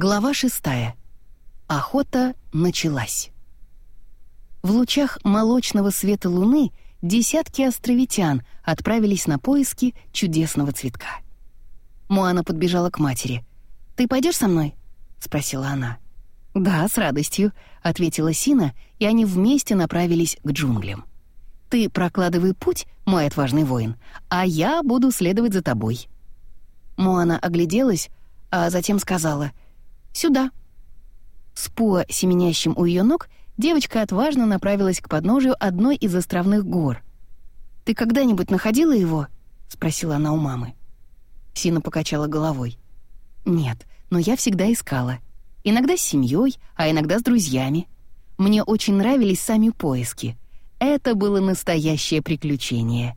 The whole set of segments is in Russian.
Глава шестая. Охота началась. В лучах молочного света луны десятки островитян отправились на поиски чудесного цветка. Муана подбежала к матери. «Ты пойдешь со мной?» — спросила она. «Да, с радостью», — ответила Сина, и они вместе направились к джунглям. «Ты прокладывай путь, мой отважный воин, а я буду следовать за тобой». Муана огляделась, а затем сказала — Сюда». С Пуа, семенящим у ее ног, девочка отважно направилась к подножию одной из островных гор. «Ты когда-нибудь находила его?» — спросила она у мамы. Сина покачала головой. «Нет, но я всегда искала. Иногда с семьей, а иногда с друзьями. Мне очень нравились сами поиски. Это было настоящее приключение».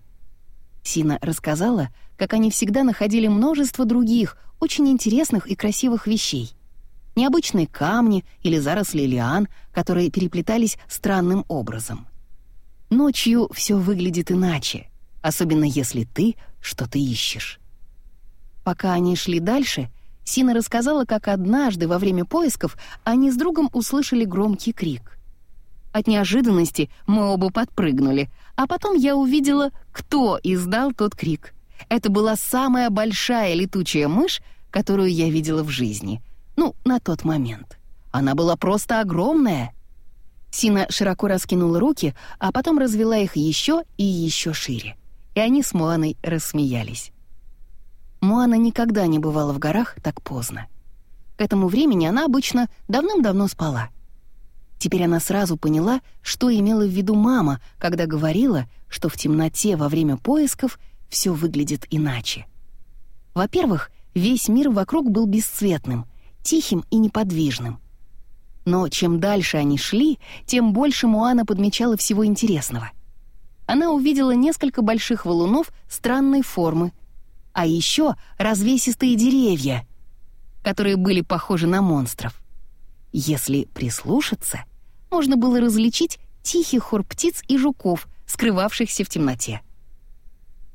Сина рассказала, как они всегда находили множество других, очень интересных и красивых вещей — необычные камни или заросли лиан, которые переплетались странным образом. Ночью все выглядит иначе, особенно если ты что-то ищешь. Пока они шли дальше, Сина рассказала, как однажды во время поисков они с другом услышали громкий крик. От неожиданности мы оба подпрыгнули, а потом я увидела, кто издал тот крик. Это была самая большая летучая мышь, которую я видела в жизни — ну, на тот момент. Она была просто огромная. Сина широко раскинула руки, а потом развела их еще и еще шире. И они с Муаной рассмеялись. Муана никогда не бывала в горах так поздно. К этому времени она обычно давным-давно спала. Теперь она сразу поняла, что имела в виду мама, когда говорила, что в темноте во время поисков все выглядит иначе. Во-первых, весь мир вокруг был бесцветным, тихим и неподвижным. Но чем дальше они шли, тем больше Муана подмечала всего интересного. Она увидела несколько больших валунов странной формы, а еще развесистые деревья, которые были похожи на монстров. Если прислушаться, можно было различить тихий хор птиц и жуков, скрывавшихся в темноте.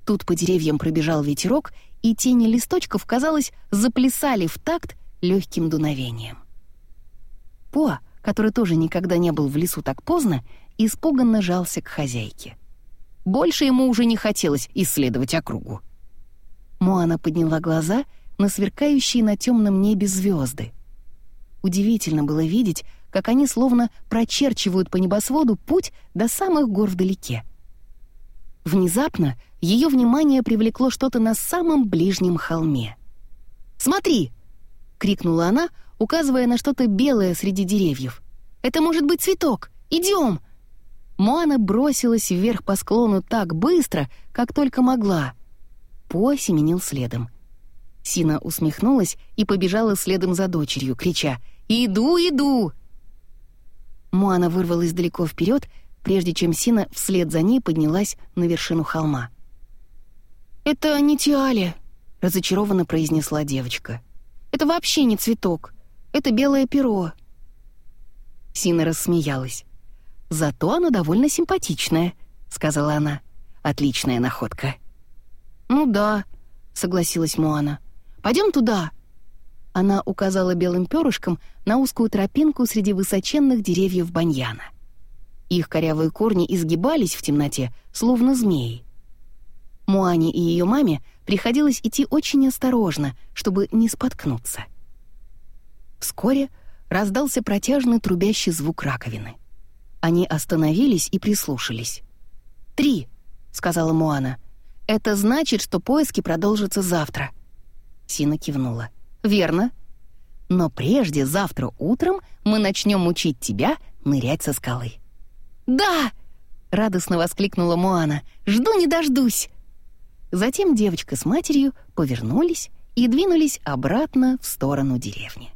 Тут по деревьям пробежал ветерок, и тени листочков, казалось, заплясали в такт легким дуновением. По, который тоже никогда не был в лесу так поздно, испуганно жался к хозяйке. Больше ему уже не хотелось исследовать округу. Моана подняла глаза на сверкающие на темном небе звезды. Удивительно было видеть, как они словно прочерчивают по небосводу путь до самых гор вдалеке. Внезапно ее внимание привлекло что-то на самом ближнем холме. «Смотри!» — крикнула она, указывая на что-то белое среди деревьев. «Это может быть цветок! Идем!» Моана бросилась вверх по склону так быстро, как только могла. По семенил следом. Сина усмехнулась и побежала следом за дочерью, крича «Иду, иду!». Моана вырвалась далеко вперед, прежде чем Сина вслед за ней поднялась на вершину холма. «Это не Тиалия», — разочарованно произнесла девочка. Это вообще не цветок. Это белое перо». Сина рассмеялась. «Зато оно довольно симпатичное», — сказала она. «Отличная находка». «Ну да», — согласилась Моана. «Пойдем туда». Она указала белым перышком на узкую тропинку среди высоченных деревьев баньяна. Их корявые корни изгибались в темноте, словно змеи. Муане и ее маме приходилось идти очень осторожно, чтобы не споткнуться. Вскоре раздался протяжный трубящий звук раковины. Они остановились и прислушались. «Три», — сказала Муана. «Это значит, что поиски продолжатся завтра». Сина кивнула. «Верно. Но прежде, завтра утром, мы начнем учить тебя нырять со скалы». «Да!» — радостно воскликнула Муана. «Жду не дождусь!» Затем девочка с матерью повернулись и двинулись обратно в сторону деревни.